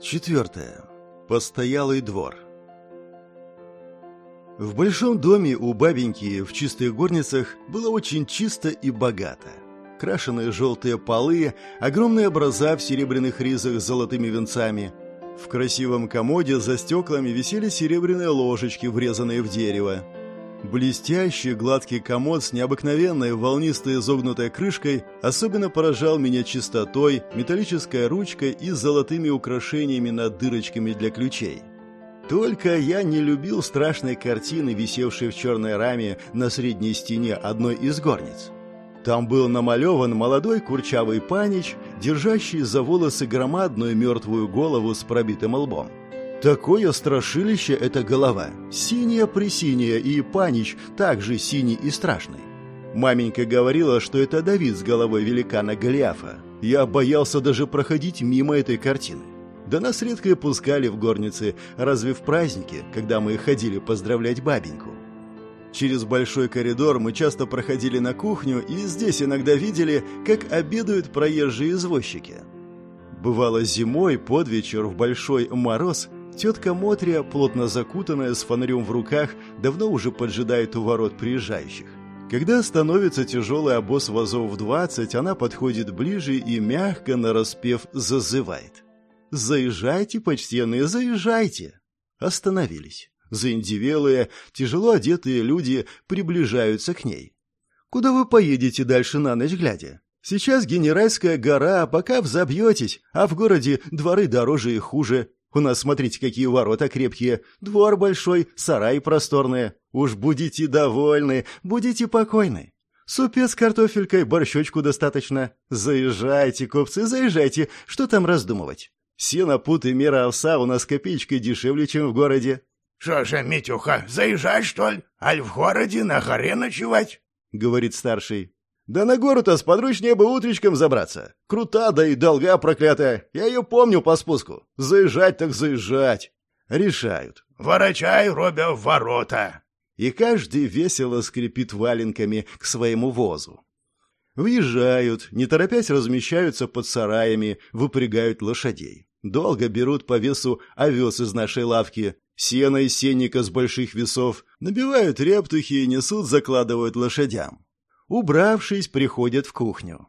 Четвертое. Постоялый двор. В большом доме у бабеньки в чистых горницах было очень чисто и богато. Крашеные желтые полы, огромные образа в серебряных ризах с золотыми венцами. В красивом комоде за стеклами висели серебряные ложечки, врезанные в дерево. Блестящий гладкий комод с необыкновенной волнистой изогнутой крышкой особенно поражал меня чистотой, металлической ручкой и золотыми украшениями над дырочками для ключей. Только я не любил страшной картины, висевшей в черной раме на средней стене одной из горниц. Там был намалеван молодой курчавый панич, держащий за волосы громадную мертвую голову с пробитым лбом. Такое страшилище эта голова. Синяя-пресиняя и панич также синий и страшный. Маменька говорила, что это Давид с головой великана Голиафа. Я боялся даже проходить мимо этой картины. Да нас редко и пускали в горницы, разве в праздники, когда мы ходили поздравлять бабеньку. Через большой коридор мы часто проходили на кухню и здесь иногда видели, как обедают проезжие извозчики. Бывало зимой под вечер в большой мороз Тетка Мотрия, плотно закутанная, с фонарем в руках, давно уже поджидает у ворот приезжающих. Когда становится тяжелый обоз вазов в двадцать, она подходит ближе и мягко, нараспев, зазывает. «Заезжайте, почтенные, заезжайте!» Остановились. Заиндивелые, тяжело одетые люди приближаются к ней. «Куда вы поедете дальше на ночь глядя? Сейчас Генеральская гора, пока взобьетесь, а в городе дворы дороже и хуже. У нас, смотрите, какие ворота крепкие, двор большой, сарай просторные. Уж будете довольны, будете покойны. Супец с картофелькой, борщочку достаточно. Заезжайте, купцы, заезжайте, что там раздумывать? Сено, пут и мера овса у нас копеечкой дешевле, чем в городе. — Что же, Митюха, заезжать, что ли? Аль в городе на горе ночевать? — говорит старший. Да на гору-то сподручнее бы утречком забраться. Крута, да и долга проклятая. Я ее помню по спуску. Заезжать так заезжать. Решают. Ворочай, Робя, в ворота. И каждый весело скрипит валенками к своему возу. Въезжают, не торопясь размещаются под сараями, выпрягают лошадей. Долго берут по весу овес из нашей лавки, сено из сенника с больших весов, набивают рептухи и несут, закладывают лошадям. Убравшись, приходят в кухню.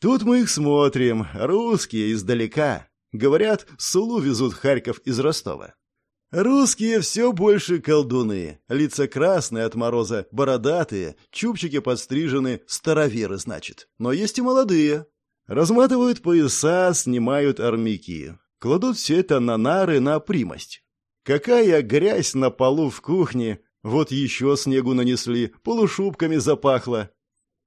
Тут мы их смотрим, русские издалека. Говорят, Сулу везут Харьков из Ростова. Русские все больше колдуны. Лица красные от мороза, бородатые, чубчики подстрижены, староверы, значит. Но есть и молодые. Разматывают пояса, снимают армяки. Кладут все это на нары, на примость. Какая грязь на полу в кухне, вот еще снегу нанесли, полушубками запахло.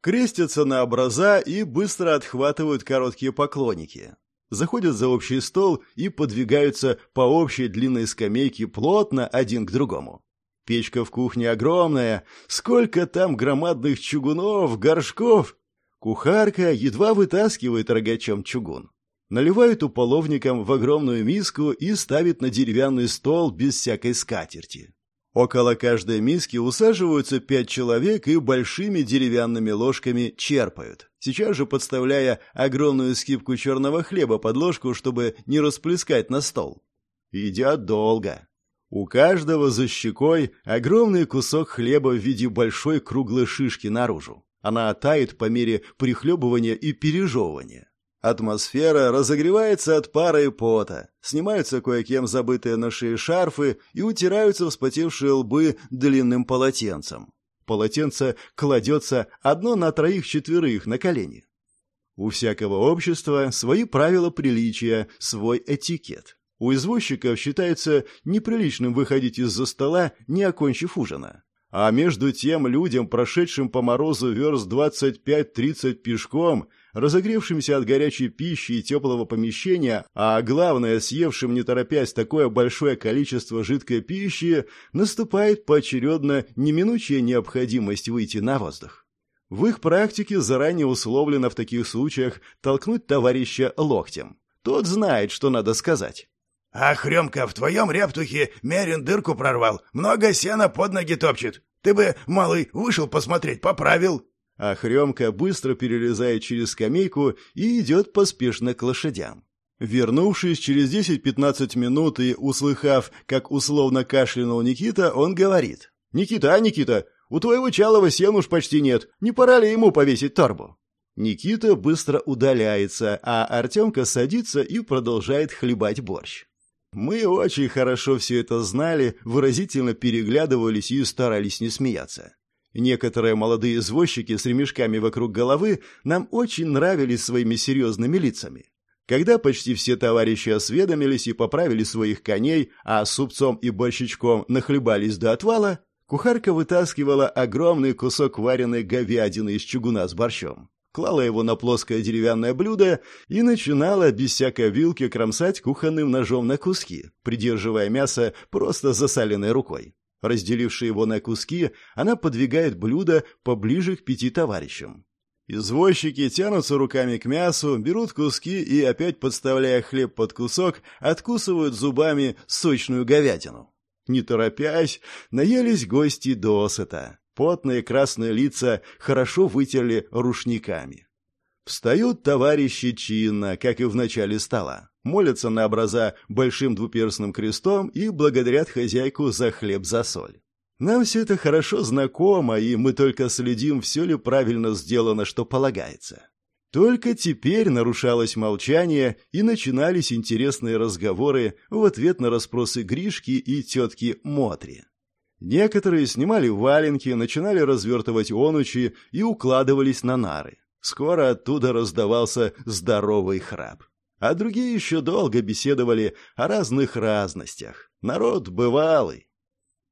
Крестятся на образа и быстро отхватывают короткие поклонники. Заходят за общий стол и подвигаются по общей длинной скамейке плотно один к другому. Печка в кухне огромная, сколько там громадных чугунов, горшков. Кухарка едва вытаскивает рогачом чугун. Наливает уполовником в огромную миску и ставит на деревянный стол без всякой скатерти. Около каждой миски усаживаются пять человек и большими деревянными ложками черпают, сейчас же подставляя огромную скипку черного хлеба под ложку, чтобы не расплескать на стол. Едят долго. У каждого за щекой огромный кусок хлеба в виде большой круглой шишки наружу. Она тает по мере прихлебывания и пережевывания. Атмосфера разогревается от пара и пота, снимаются кое-кем забытые на шее шарфы и утираются вспотевшие лбы длинным полотенцем. Полотенце кладется одно на троих-четверых на колени. У всякого общества свои правила приличия, свой этикет. У извозчиков считается неприличным выходить из-за стола, не окончив ужина. А между тем людям, прошедшим по морозу верст 25-30 пешком, разогревшимся от горячей пищи и теплого помещения, а главное, съевшим не торопясь такое большое количество жидкой пищи, наступает поочередно неминучая необходимость выйти на воздух. В их практике заранее условлено в таких случаях толкнуть товарища локтем. Тот знает, что надо сказать. «Ах, Ремка, в твоем рептухе Мерин дырку прорвал, много сена под ноги топчет. Ты бы, малый, вышел посмотреть, поправил». А Хремка быстро перелезает через скамейку и идет поспешно к лошадям. Вернувшись через 10-15 минут и услыхав, как условно кашлянул Никита, он говорит. «Никита, а, Никита, у твоего Чалова сен уж почти нет. Не пора ли ему повесить торбу?» Никита быстро удаляется, а Артемка садится и продолжает хлебать борщ. Мы очень хорошо все это знали, выразительно переглядывались и старались не смеяться. Некоторые молодые извозчики с ремешками вокруг головы нам очень нравились своими серьезными лицами. Когда почти все товарищи осведомились и поправили своих коней, а супцом и борщичком нахлебались до отвала, кухарка вытаскивала огромный кусок вареной говядины из чугуна с борщом клала его на плоское деревянное блюдо и начинала без всякой вилки кромсать кухонным ножом на куски, придерживая мясо просто засаленной рукой. Разделивши его на куски, она подвигает блюдо поближе к пяти товарищам. Извозчики тянутся руками к мясу, берут куски и, опять подставляя хлеб под кусок, откусывают зубами сочную говядину. Не торопясь, наелись гости досыта. Потные красные лица хорошо вытерли рушниками. Встают товарищи чинно, как и в начале стола. Молятся на образа большим двуперстным крестом и благодарят хозяйку за хлеб за соль. Нам все это хорошо знакомо, и мы только следим, все ли правильно сделано, что полагается. Только теперь нарушалось молчание, и начинались интересные разговоры в ответ на расспросы Гришки и тетки Мотри. Некоторые снимали валенки, начинали развертывать онучи и укладывались на нары. Скоро оттуда раздавался здоровый храп. А другие еще долго беседовали о разных разностях. Народ бывалый.